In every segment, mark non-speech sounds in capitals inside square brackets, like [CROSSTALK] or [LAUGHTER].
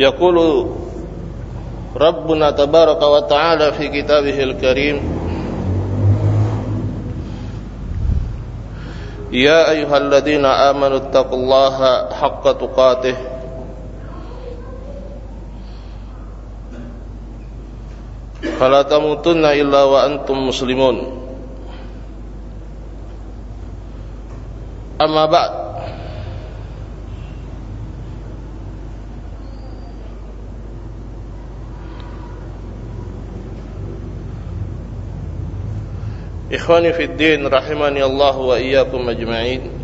يقول ربنا تبارك وتعالى في كتابه الكريم يا أيها الذين آمنوا اتقوا الله حق تقاته فلا تموتن إلا وأنتم مسلمون أما بعد Ikhwani fi din rahimani Allah wa iyyakum ajma'in.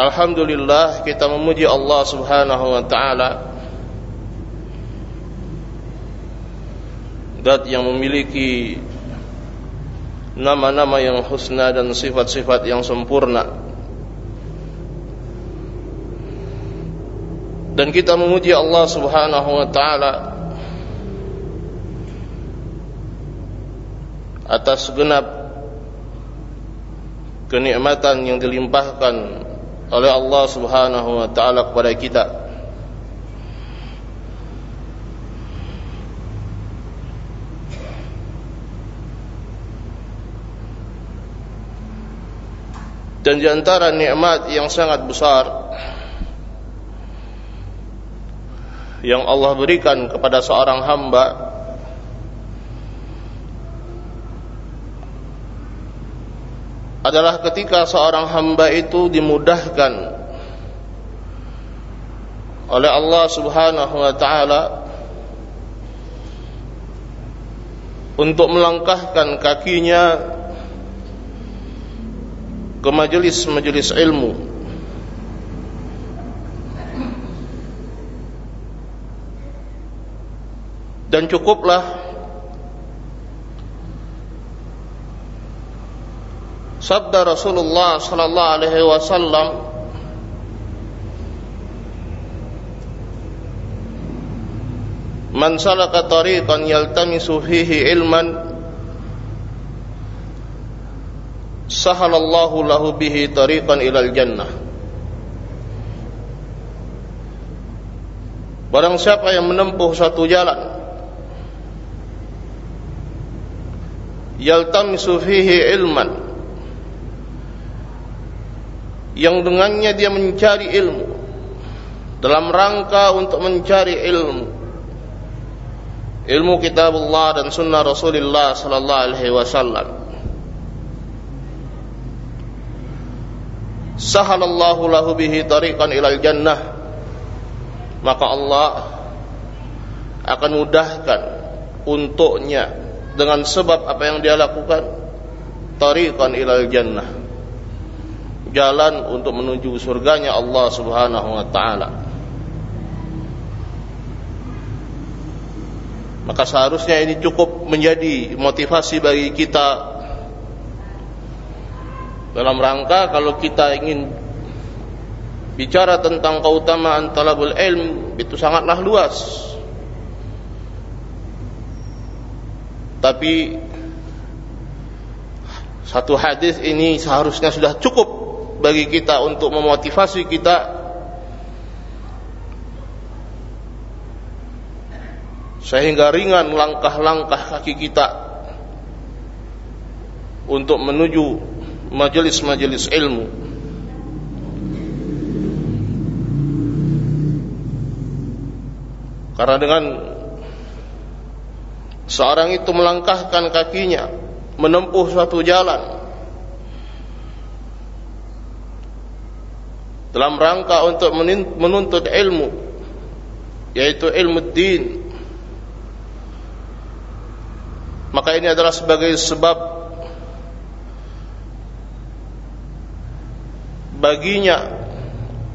Alhamdulillah kita memuji Allah Subhanahu wa taala. Dat yang memiliki nama-nama yang husna dan sifat-sifat yang sempurna. Dan kita memuji Allah Subhanahu wa taala atas segenap kenikmatan yang dilimpahkan oleh Allah Subhanahu wa taala kepada kita. Dan di antara nikmat yang sangat besar yang Allah berikan kepada seorang hamba adalah ketika seorang hamba itu dimudahkan oleh Allah Subhanahu wa taala untuk melangkahkan kakinya ke majelis-majelis ilmu dan cukuplah sabda Rasulullah sallallahu alaihi wasallam Man salaka tariqan yaltamisu fihi ilman sahalallahu lahu bihi tariqan ilal jannah. Barang siapa yang menempuh satu jalan yaltamisu fihi ilman. Yang dengannya dia mencari ilmu. Dalam rangka untuk mencari ilmu. Ilmu kitab Allah dan sunnah Rasulullah sallallahu alaihi wasallam. Sahalallahu lahu bihi tariqan ilal jannah. Maka Allah akan mudahkan untuknya dengan sebab apa yang dia lakukan tariqan ilal jannah jalan untuk menuju surganya Allah Subhanahu wa taala. Maka seharusnya ini cukup menjadi motivasi bagi kita dalam rangka kalau kita ingin bicara tentang keutamaan talabul ilm itu sangatlah luas. Tapi satu hadis ini seharusnya sudah cukup bagi kita untuk memotivasi kita. Sehingga ringan langkah-langkah kaki kita untuk menuju majelis-majelis ilmu. Karena dengan seorang itu melangkahkan kakinya menempuh suatu jalan. Dalam rangka untuk menuntut ilmu yaitu ilmu din. Maka ini adalah sebagai sebab baginya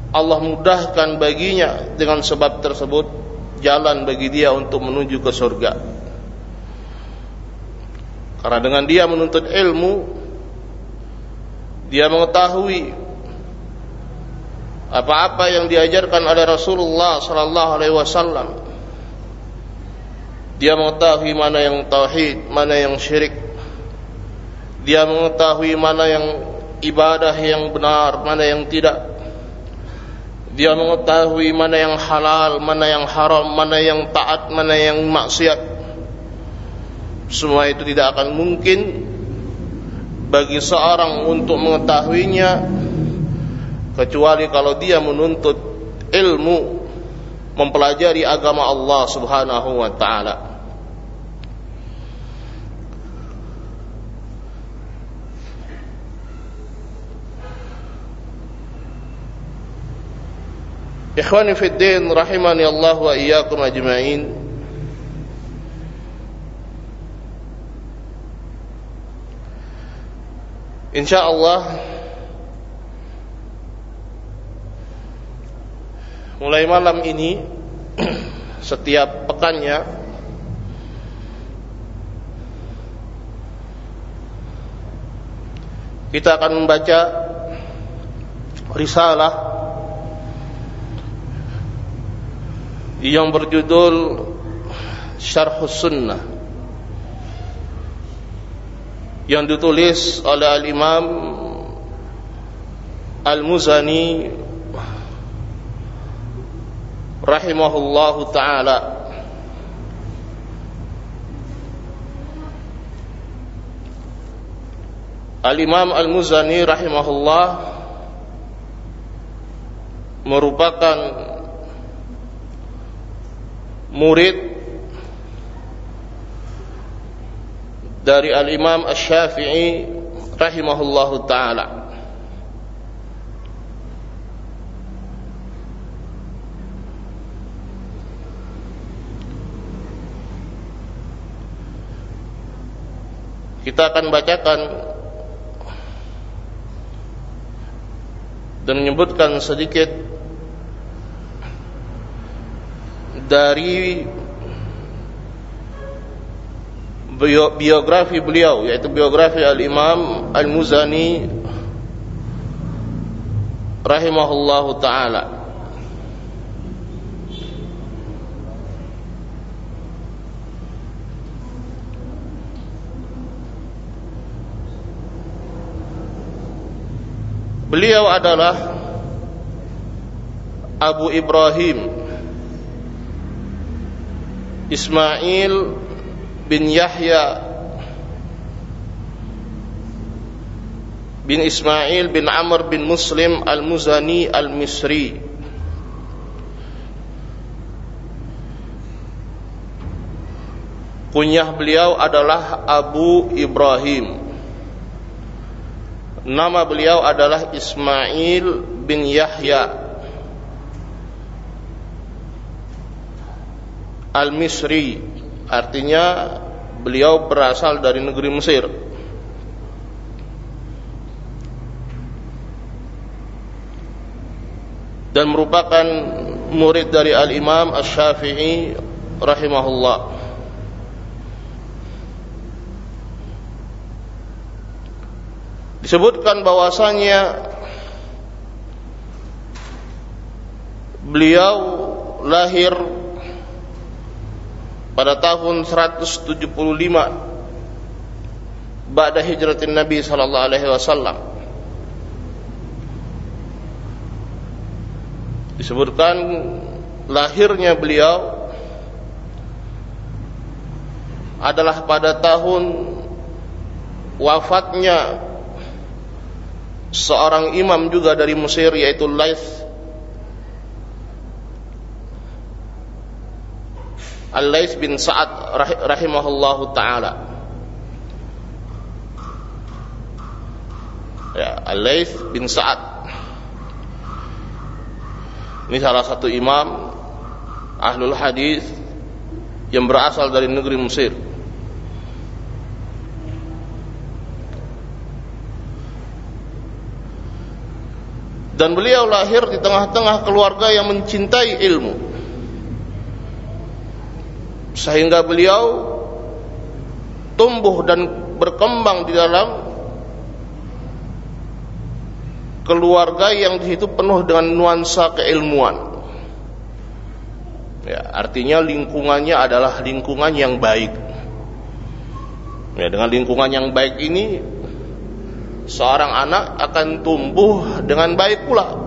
Allah mudahkan baginya dengan sebab tersebut jalan bagi dia untuk menuju ke surga karena dengan dia menuntut ilmu dia mengetahui apa-apa yang diajarkan oleh Rasulullah sallallahu alaihi wasallam dia mengetahui mana yang tauhid mana yang syirik dia mengetahui mana yang ibadah yang benar, mana yang tidak. Dia mengetahui mana yang halal, mana yang haram, mana yang taat, mana yang maksiat. Semua itu tidak akan mungkin bagi seorang untuk mengetahuinya kecuali kalau dia menuntut ilmu mempelajari agama Allah Subhanahu wa taala. Ikhwani fi din rahimani Allah wa iyyakum ajma'in. Insyaallah mulai malam ini [CLEARS THROAT] setiap pekannya kita akan membaca risalah yang berjudul Syarh Sunnah yang ditulis oleh Al-Imam Al-Muzani rahimahullahu taala. Al-Imam Al-Muzani rahimahullah merupakan murid dari Al-Imam Asy-Syafi'i rahimahullahu taala. Kita akan bacakan dan menyebutkan sedikit dari biografi beliau yaitu biografi Al-Imam Al-Muzani rahimahullahu taala. Beliau adalah Abu Ibrahim Ismail bin Yahya bin Ismail bin Amr bin Muslim Al-Muzani Al-Misri. Kunyah beliau adalah Abu Ibrahim. Nama beliau adalah Ismail bin Yahya. Al-Misri artinya beliau berasal dari negeri Mesir. Dan merupakan murid dari Al-Imam Asy-Syafi'i rahimahullah. Disebutkan bahwasanya beliau lahir pada tahun 175 Ba'da hijratin Nabi sallallahu alaihi wasallam disebutkan lahirnya beliau adalah pada tahun wafatnya seorang imam juga dari Mesir yaitu Laith Al-Lais bin Sa'ad rahimahullahu taala. Ya, Al-Lais bin Sa'ad. Ini salah satu imam ahlul hadis yang berasal dari negeri Mesir. Dan beliau lahir di tengah-tengah keluarga yang mencintai ilmu sehingga beliau tumbuh dan berkembang di dalam keluarga yang di situ penuh dengan nuansa keilmuan. Ya, artinya lingkungannya adalah lingkungan yang baik. Ya, dengan lingkungan yang baik ini seorang anak akan tumbuh dengan baik pula.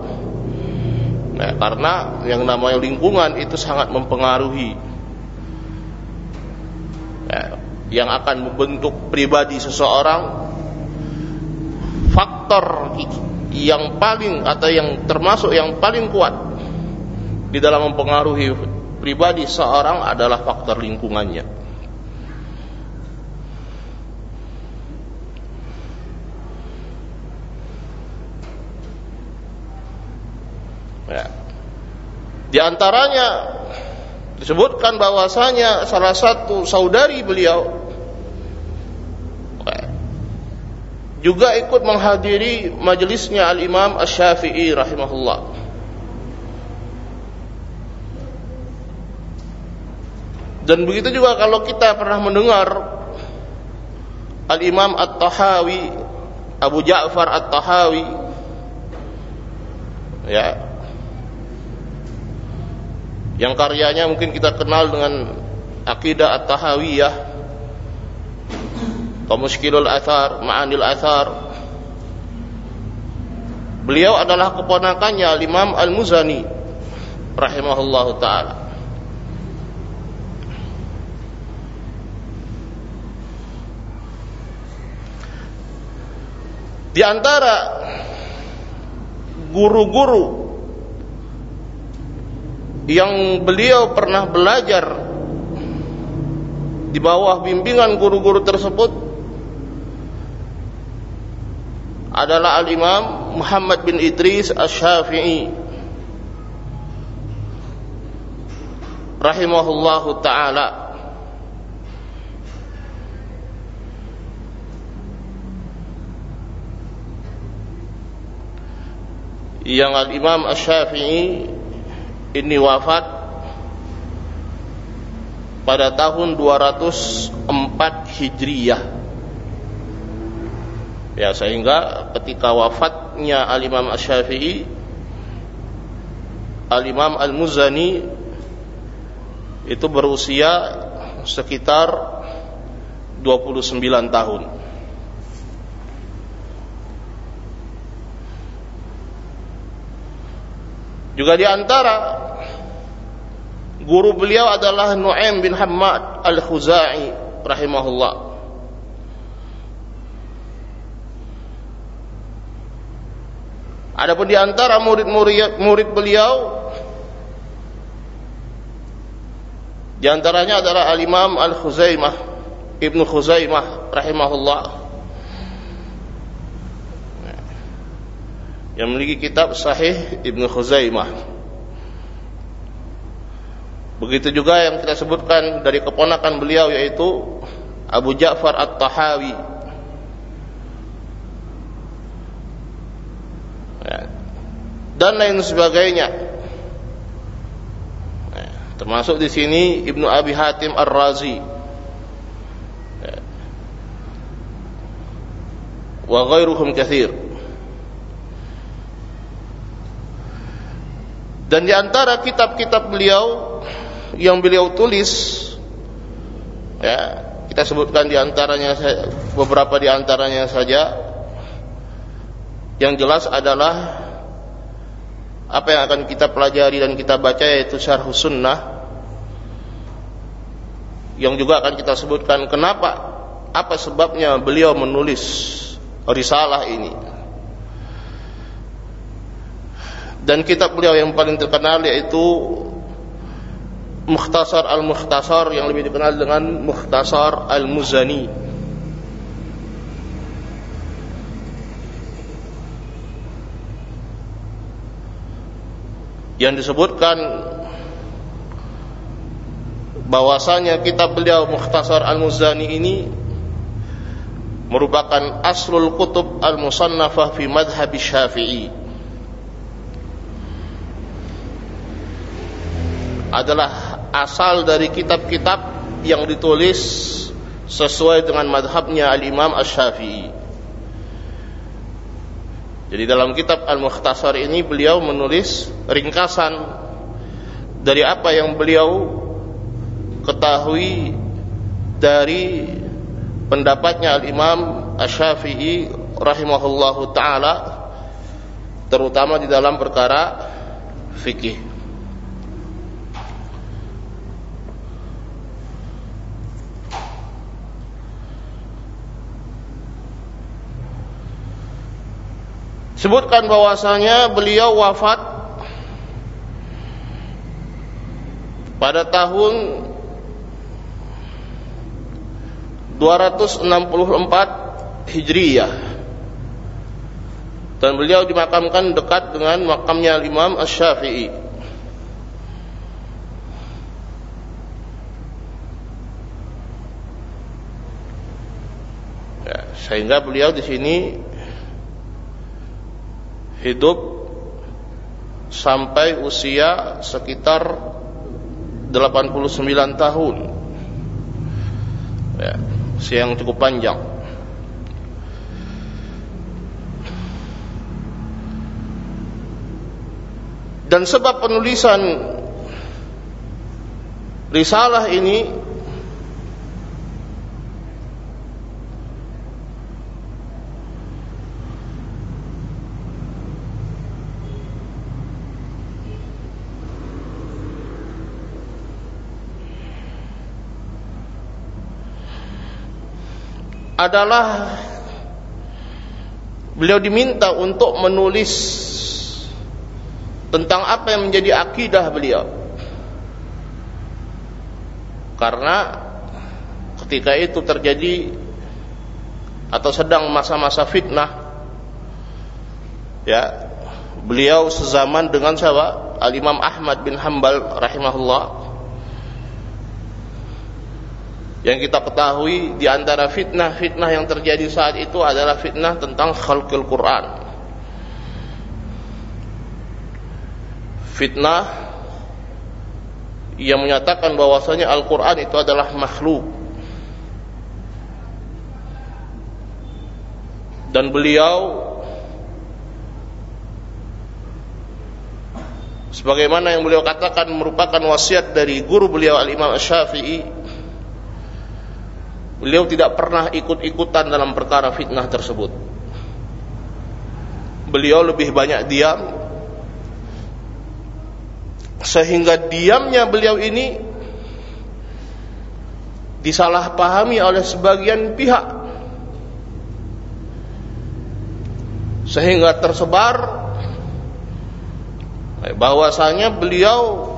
Nah, karena yang namanya lingkungan itu sangat mempengaruhi ya, yang akan membentuk pribadi seseorang. Faktor yang paling atau yang termasuk yang paling kuat di dalam mempengaruhi pribadi seorang adalah faktor lingkungannya. Ya. Di antaranya disebutkan bahwasanya salah satu saudari beliau juga ikut menghadiri majelisnya Al-Imam Asy-Syafi'i rahimahullah. Dan begitu juga kalau kita pernah mendengar Al-Imam At-Tahawi Abu Ja'far At-Tahawi ya yang karyanya mungkin kita kenal dengan Aqidah At-Tahawiyah. Muskilul Athar Ma'anil Athar. Beliau adalah keponakannya Imam Al-Muzani rahimahullah taala. Di antara guru-guru yang beliau pernah belajar di bawah bimbingan guru-guru tersebut adalah al-Imam Muhammad bin Idris Asy-Syafi'i rahimahullahu taala. Yang al-Imam Asy-Syafi'i ini wafat pada tahun 204 Hijriyah. Ya, sehingga ketika wafatnya Al-Imam Asy-Syafi'i Al-Imam Al-Muzani itu berusia sekitar 29 tahun. Juga di antara guru beliau adalah Nu'aim bin Hammad Al-Khuzai rahimahullah. Adapun di antara murid-murid murid beliau di antaranya adalah Al-Imam Al-Khuzaimah Ibnu Khuzaimah rahimahullah yang memiliki kitab Sahih Ibnu Khuzaimah. Begitu juga yang kita sebutkan dari keponakan beliau yaitu Abu Ja'far At-Tahawi. Ya. Dan lain sebagainya. Ya. Termasuk di sini Ibnu Abi Hatim Ar-Razi. Ya. Wa ghairuhum katsir. Dan di antara kitab-kitab beliau yang beliau tulis ya, kita sebutkan di antaranya beberapa di antaranya saja. Yang jelas adalah apa yang akan kita pelajari dan kita baca yaitu Syarh Sunnah yang juga akan kita sebutkan kenapa apa sebabnya beliau menulis risalah ini dan kitab beliau yang paling terkenal yaitu Mukhtasar Al-Mukhtasar yang lebih dikenal dengan Mukhtasar Al-Muzani. Yang disebutkan bahwasanya kitab beliau Mukhtasar Al-Muzani ini merupakan aslul kutub al-musannafah fi madhhab Syafi'i adalah asal dari kitab-kitab yang ditulis sesuai dengan madhabnya al-imam ash-syafi'i jadi dalam kitab al-mukhtasar ini beliau menulis ringkasan dari apa yang beliau ketahui dari pendapatnya al-imam ash-syafi'i rahimahullahu taala terutama di dalam perkara fikih. Sebutkan bahwasanya beliau wafat pada tahun 264 Hijriyah. Dan beliau dimakamkan dekat dengan makamnya Imam Asy-Syafi'i. Ya, sehingga beliau di sini hidup sampai usia sekitar 89 tahun. Ya, usia yang cukup panjang. Dan sebab penulisan risalah ini adalah beliau diminta untuk menulis tentang apa yang menjadi akidah beliau. Karena ketika itu terjadi atau sedang masa-masa fitnah ya beliau sezaman dengan siapa Al Imam Ahmad bin Hambal rahimahullah Yang kita ketahui di antara fitnah-fitnah yang terjadi saat itu adalah fitnah tentang khalqul Quran. Fitnah yang menyatakan bahwasanya Al-Quran itu adalah makhluk. Dan beliau sebagaimana yang beliau katakan merupakan wasiat dari guru beliau Al-Imam Syafi'i Beliau tidak pernah ikut-ikutan dalam perkara fitnah tersebut. Beliau lebih banyak diam sehingga diamnya beliau ini disalahpahami oleh sebagian pihak sehingga tersebar bahwasanya beliau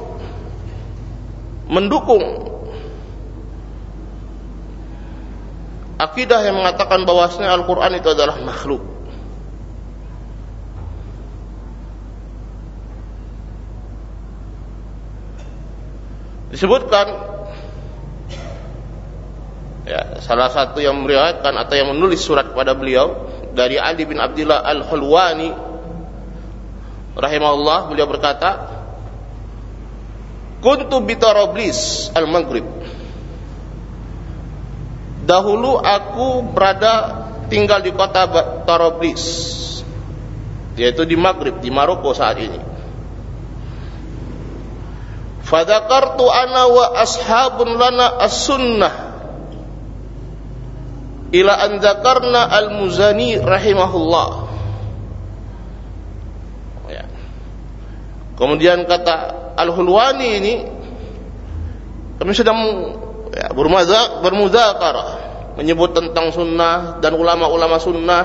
mendukung akidah yang mengatakan bahwasanya Al-Quran itu adalah makhluk. Disebutkan ya, salah satu yang meriwayatkan atau yang menulis surat kepada beliau dari Ali bin Abdullah Al-Hulwani rahimahullah beliau berkata kuntu bitarablis al-maghrib Dahulu aku berada tinggal di kota Tarablis yaitu di Maghrib di Maroko saat ini. Fadzakartu ana wa ashabun lana as-sunnah ila an dzakarna al-Muzani rahimahullah. Ya. Kemudian kata Al-Hulwani ini kami sedang ya, bermuzakarah menyebut tentang sunnah dan ulama-ulama sunnah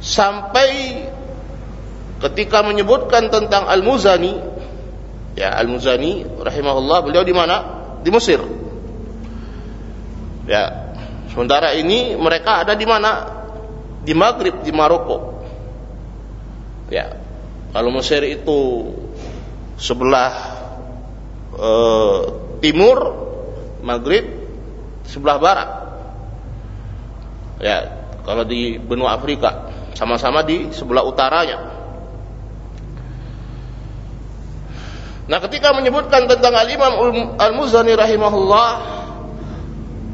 sampai ketika menyebutkan tentang Al-Muzani ya Al-Muzani rahimahullah beliau di mana? Di Mesir. Ya. Sementara ini mereka ada di mana? Di Maghrib, di Maroko. Ya. Kalau Mesir itu sebelah uh, timur maghrib sebelah barat. Ya, kalau di benua Afrika sama-sama di sebelah utaranya. Nah, ketika menyebutkan tentang Al-Imam Al-Muzani rahimahullah,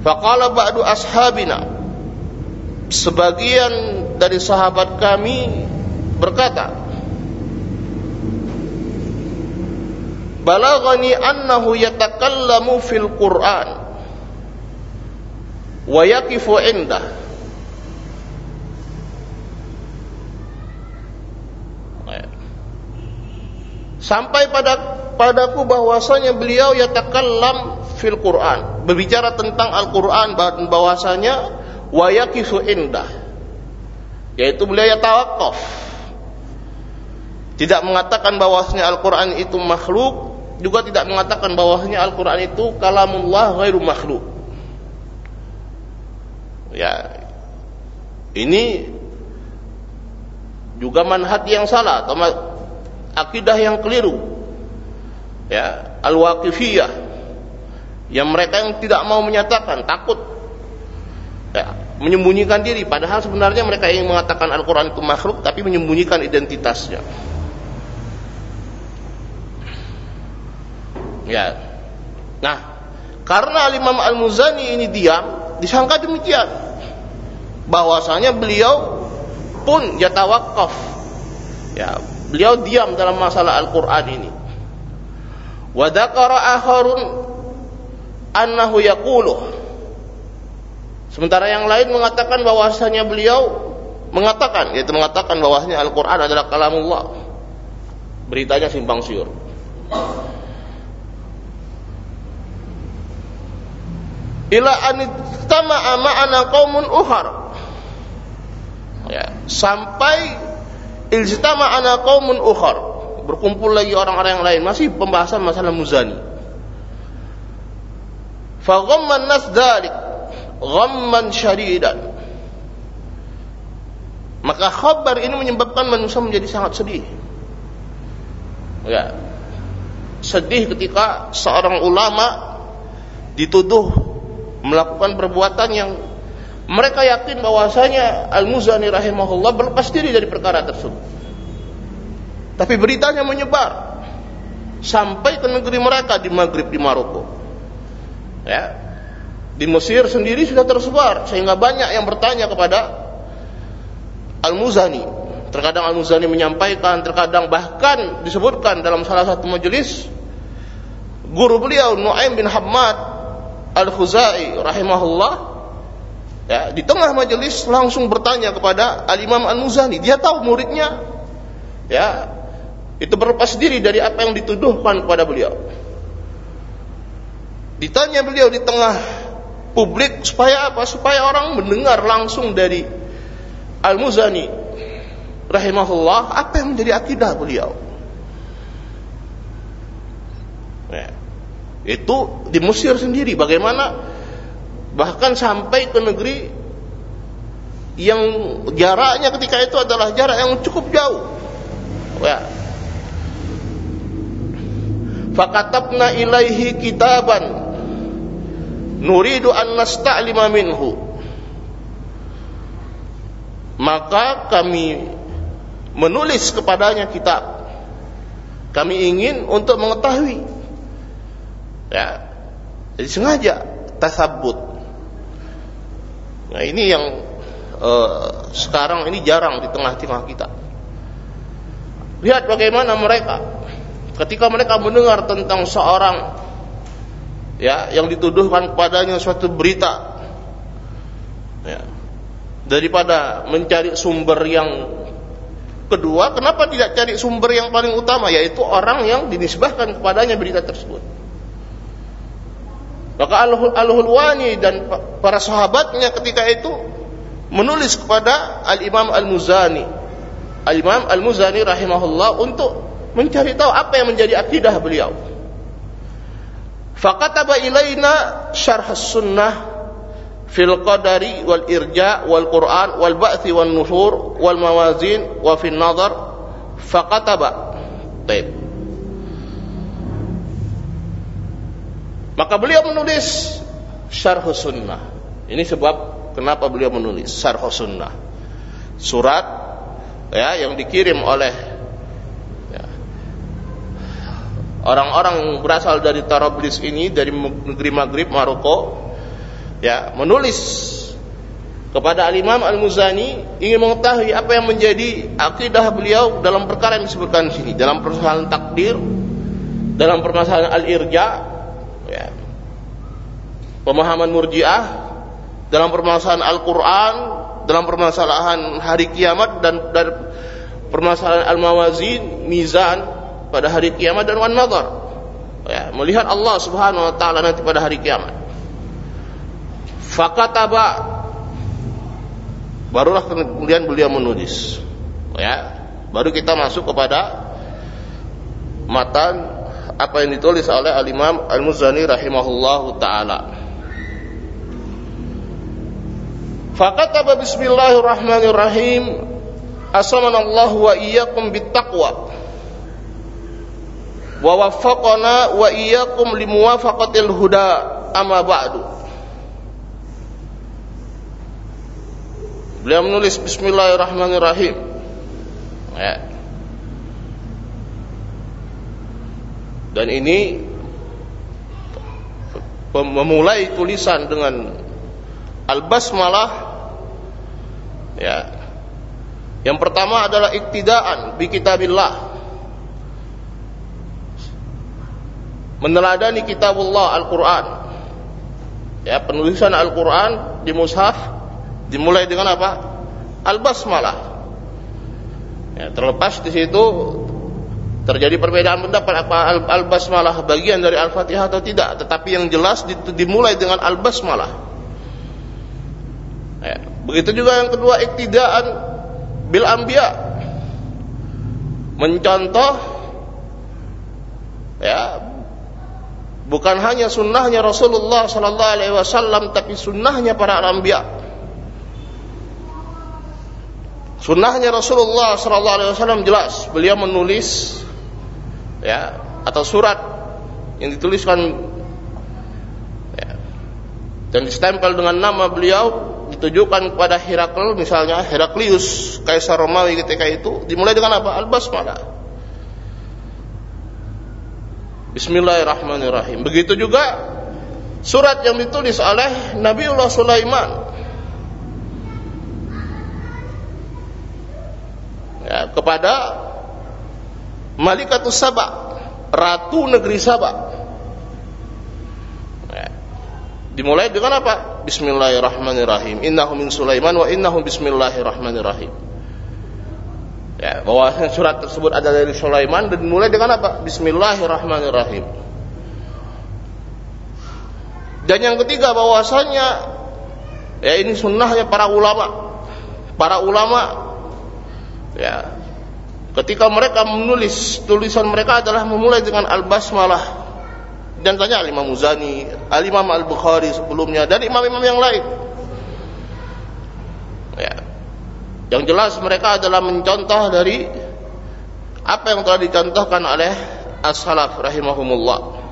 faqala ba'du ashabina sebagian dari sahabat kami berkata balaghani annahu yatakallamu fil Qur'an. Wa yaqifu indah sampai pada padaku bahwasanya beliau yatakallam fil Qur'an. Berbicara tentang Al-Qur'an bahwasanya wa yaqifu indah yaitu beliau yatawakof tidak mengatakan bahwasanya Al-Qur'an itu makhluk juga tidak mengatakan bahwasanya Al-Quran itu kalamullah ghairu makhluk. Ya. Ini juga manhaj yang salah atau akidah yang keliru. Ya al-waqifiyah. Yang mereka yang tidak mau menyatakan takut. Ya, menyembunyikan diri. Padahal sebenarnya mereka ingin mengatakan Al-Qur'an itu makhluk tapi menyembunyikan identitasnya ya. Nah karena Imam Al-Muzani ini diam disangka demikian. Bahwasanya beliau pun yatawakaf ya beliau diam dalam masalah Al-Qur'an ini. Wa dzakara akharun annahu yaqulu sementara yang lain mengatakan bahwasanya beliau mengatakan yaitu mengatakan bahwasanya Al-Qur'an adalah kalamullah. Beritanya simpang siur ila an tama'a ma'ana qaumun uhar ya sampai Iltama ana qaumun ukhar. Berkumpul lagi orang-orang yang lain masih pembahasan masalah muzani. Fa ghamman nas dzalik ghamman syadidan. Maka khabar ini menyebabkan manusia menjadi sangat sedih. Ya. Sedih ketika seorang ulama dituduh melakukan perbuatan yang mereka yakin bahwasanya Al-Muzani rahimahullah berlepas diri dari perkara tersebut. Tapi beritanya menyebar sampai ke negeri mereka di Maghrib di Maroko. Ya. Di Mesir sendiri sudah tersebar sehingga banyak yang bertanya kepada Al-Muzani. Terkadang Al-Muzani menyampaikan, terkadang bahkan disebutkan dalam salah satu majelis guru beliau Nuaim bin Hamad Al-Khuzai rahimahullah ya, di tengah majelis langsung bertanya kepada Al-Imam Al-Muzani. Dia tahu muridnya ya itu berlepas diri dari apa yang dituduhkan kepada beliau. Ditanya beliau di tengah publik supaya apa? Supaya orang mendengar langsung dari Al-Muzani rahimahullah apa yang menjadi akidah beliau. Ya. Itu di Mesir sendiri. Bagaimana? Bahkan sampai ke negeri yang jaraknya ketika itu adalah jarak yang cukup jauh. Ya. Fakatabna ilaihi kitaban. Nuridu an nasta'lima minhu. Maka kami menulis kepadanya kitab. Kami ingin untuk mengetahui ya. Jadi sengaja tasabut Nah ini yang uh, sekarang ini jarang di tengah-tengah kita. Lihat bagaimana mereka. Ketika mereka mendengar tentang seorang ya yang dituduhkan kepadanya suatu berita ya, daripada mencari sumber yang kedua kenapa tidak cari sumber yang paling utama yaitu orang yang dinisbahkan kepadanya berita tersebut maka Al-Hulwani dan para sahabatnya ketika itu menulis kepada Al-Imam Al-Muzani. Al-Imam Al-Muzani rahimahullah untuk mencari tahu apa yang menjadi akidah beliau. Faqataba ilaina syarh sunnah fil qadari wal irja wal Quran wal ba'thi wan nushur wal mawazin wa fil nazar faqataba. Baik. Maka beliau menulis Syarh Sunnah. Ini sebab kenapa beliau menulis Syarh Sunnah. Surat ya yang dikirim oleh ya, orang-orang yang berasal dari Tarablis ini dari negeri Maghrib Maroko ya menulis kepada Al-Imam Al-Muzani ingin mengetahui apa yang menjadi akidah beliau dalam perkara yang disebutkan di sini dalam permasalahan takdir dalam permasalahan al-irja ya. Pemahaman murjiah dalam permasalahan Al-Quran dalam permasalahan hari kiamat dan, dan permasalahan al-mawazin mizan pada hari kiamat dan wan nazar ya, melihat Allah Subhanahu wa taala nanti pada hari kiamat. Fakataba. Barulah kemudian beliau menulis ya baru kita masuk kepada matan apa yang ditulis oleh al-Imam Al-Muzani rahimahullahu taala fakataba bismillahirrahmanirrahim. Asamanallahu wa iyyakum bittaqwa. Wa waffaqana wa iyyakum limuwafaqatil huda. Amma ba'du. Beliau menulis bismillahirrahmanirrahim. Ya. Dan ini memulai tulisan dengan al-basmalah ya. Yang pertama adalah iktidaan bi kitabillah. Meneladani kitabullah Al-Quran. Ya penulisan Al-Quran di mushaf dimulai dengan apa? Al-Basmalah. Ya, terlepas di situ terjadi perbedaan pendapat apa Al-Basmalah bagian dari Al-Fatihah atau tidak tetapi yang jelas dimulai dengan Al-Basmalah. Ya, begitu juga yang kedua iktidaan bil anbiya. Mencontoh ya bukan hanya sunnahnya Rasulullah sallallahu alaihi wasallam tapi sunnahnya para anbiya. Sunnahnya Rasulullah sallallahu alaihi wasallam jelas beliau menulis ya atau surat yang dituliskan ya, dan distempel dengan nama beliau ditujukan kepada Herakl misalnya Heraklius kaisar Romawi ketika itu dimulai dengan apa al-basmalah Bismillahirrahmanirrahim. Begitu juga surat yang ditulis oleh Nabiullah Sulaiman. Ya, kepada Malikatus Saba, ratu negeri Saba. Ya, dimulai dengan apa? Bismillahirrahmanirrahim. Innahu min Sulaiman wa innahu bismillahirrahmanirrahim. Ya, bahwa surat tersebut ada dari Sulaiman dan mulai dengan apa? Bismillahirrahmanirrahim. Dan yang ketiga bahwasanya ya ini sunnahnya para ulama. Para ulama ya ketika mereka menulis tulisan mereka adalah memulai dengan al-basmalah dan tanya al-Imam Muzani, al-Imam Al-Bukhari sebelumnya dan imam-imam yang lain. Ya, yang jelas mereka adalah mencontoh dari apa yang telah dicontohkan oleh as-salaf rahimahumullah.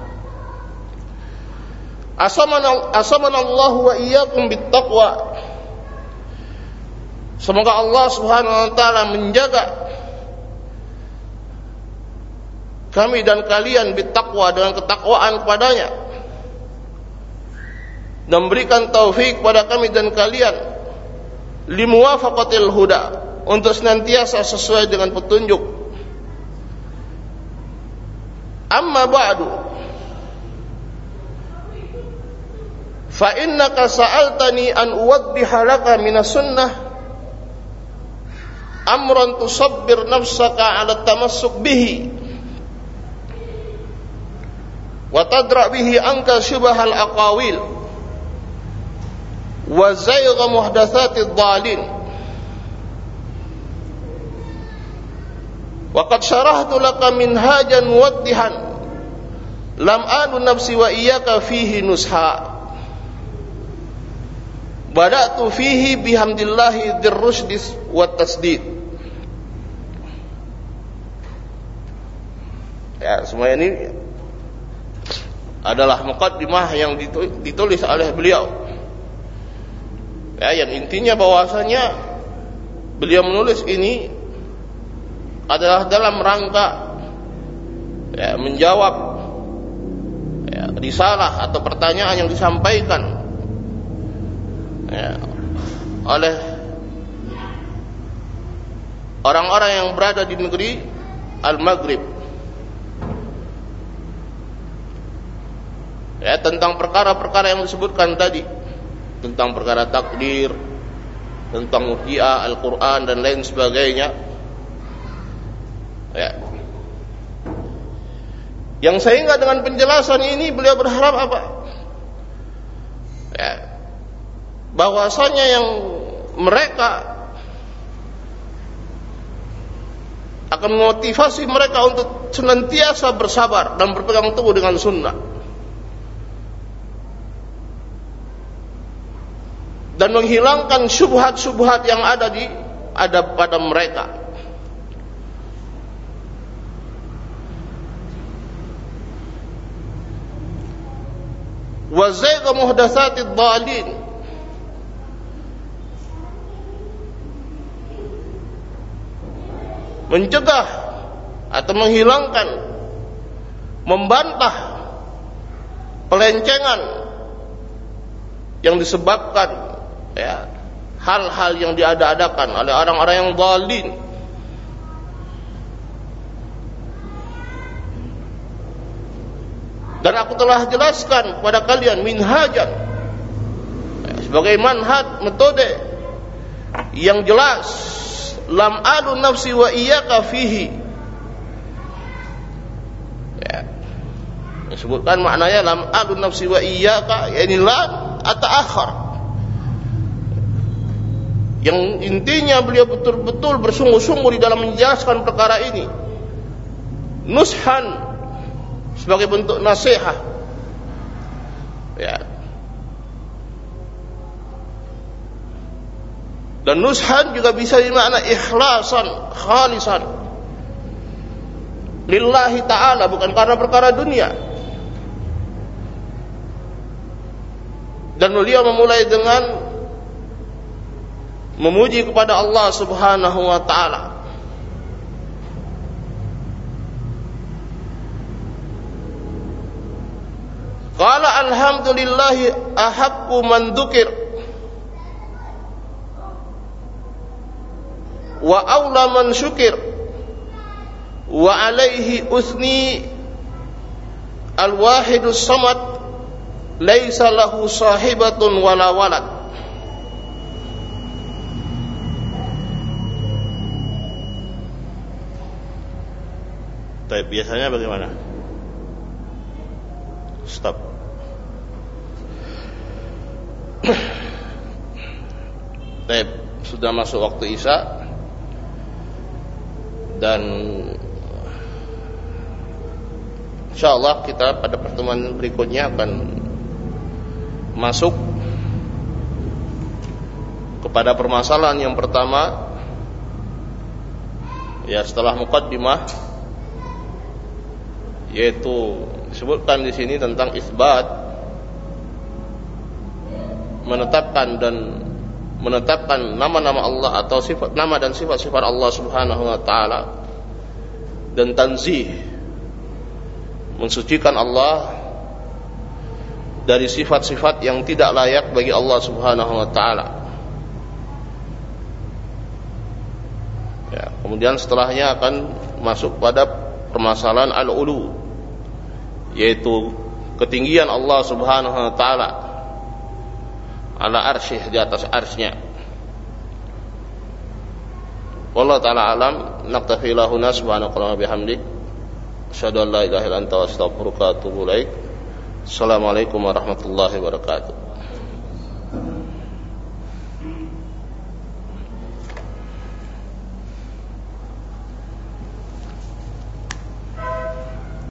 Asamanallahu wa iyyakum bittaqwa. Semoga Allah Subhanahu wa taala menjaga kami dan kalian bittaqwa dengan ketakwaan kepadanya. Dan berikan taufik kepada kami dan kalian limuwafaqatil huda untuk senantiasa sesuai dengan petunjuk. Amma ba'du fa innaka sa'altani an uwaddiha laka minas sunnah amran tusabbir nafsaka ala tamassuk bihi wa tadra bihi anka syubhal aqawil. Wa zayga muhdatsatid dhalin. Wa qad syarahtu laka minhajan muwaddihan. Lam adu nafsi wa iyyaka fihi nusha. Bada'tu fihi bihamdillahi wa tasdid. Ya semua ini adalah muqaddimah yang ditulis oleh beliau. Ya, yang intinya bahwasanya beliau menulis ini adalah dalam rangka ya, menjawab ya, risalah atau pertanyaan yang disampaikan ya, oleh orang-orang yang berada di negeri Al-Maghrib ya, tentang perkara-perkara yang disebutkan tadi tentang perkara takdir, tentang mutia Al-Quran dan lain sebagainya. Ya. Yang sehingga dengan penjelasan ini beliau berharap apa? Ya, bahwasanya yang mereka akan memotivasi mereka untuk senantiasa bersabar dan berpegang teguh dengan sunnah. Dan menghilangkan syubhat-syubhat yang ada di ada pada mereka. Wa zayga muhdatsatid mencegah atau menghilangkan membantah pelencengan yang disebabkan ya. Hal-hal yang diada-adakan oleh orang-orang yang zalim dan aku telah jelaskan kepada kalian minhajan. Ya, sebagai manhaj metode yang jelas. Lam adu nafsi wa iyyaka fihi. Ya. Disebutkan maknanya lam adu nafsi wa iyyaka yani lam ataakhir yang intinya beliau betul-betul bersungguh-sungguh di dalam menjelaskan perkara ini nushan sebagai bentuk nasihat ya Dan nushan juga bisa dimakna ikhlasan, khalisan. Lillahi ta'ala bukan karena perkara dunia. Dan beliau memulai dengan memuji kepada Allah Subhanahu wa taala. Qala alhamdulillahi ahaqqu man dzukir wa aula man syukir wa alaihi usni al wahidus samad laisa lahu sahibatun wala walad Tapi biasanya bagaimana? Stop. Baik, sudah masuk waktu Isya dan insyaallah kita pada pertemuan berikutnya akan masuk kepada permasalahan yang pertama ya setelah mukaddimah yaitu disebutkan di sini tentang isbat menetapkan dan menetapkan nama-nama Allah atau sifat nama dan sifat-sifat Allah Subhanahu wa taala dan tanzih mensucikan Allah dari sifat-sifat yang tidak layak bagi Allah Subhanahu wa taala. Ya, kemudian setelahnya akan masuk pada permasalahan al-ulu yaitu ketinggian Allah Subhanahu wa taala ala arsyih di atas arsnya. Wallahu ta'ala alam naktafi lahuna wa bihamdik. Asyhadu an la ilaha illa anta astaghfiruka wa atubu ilaik. Assalamualaikum warahmatullahi wabarakatuh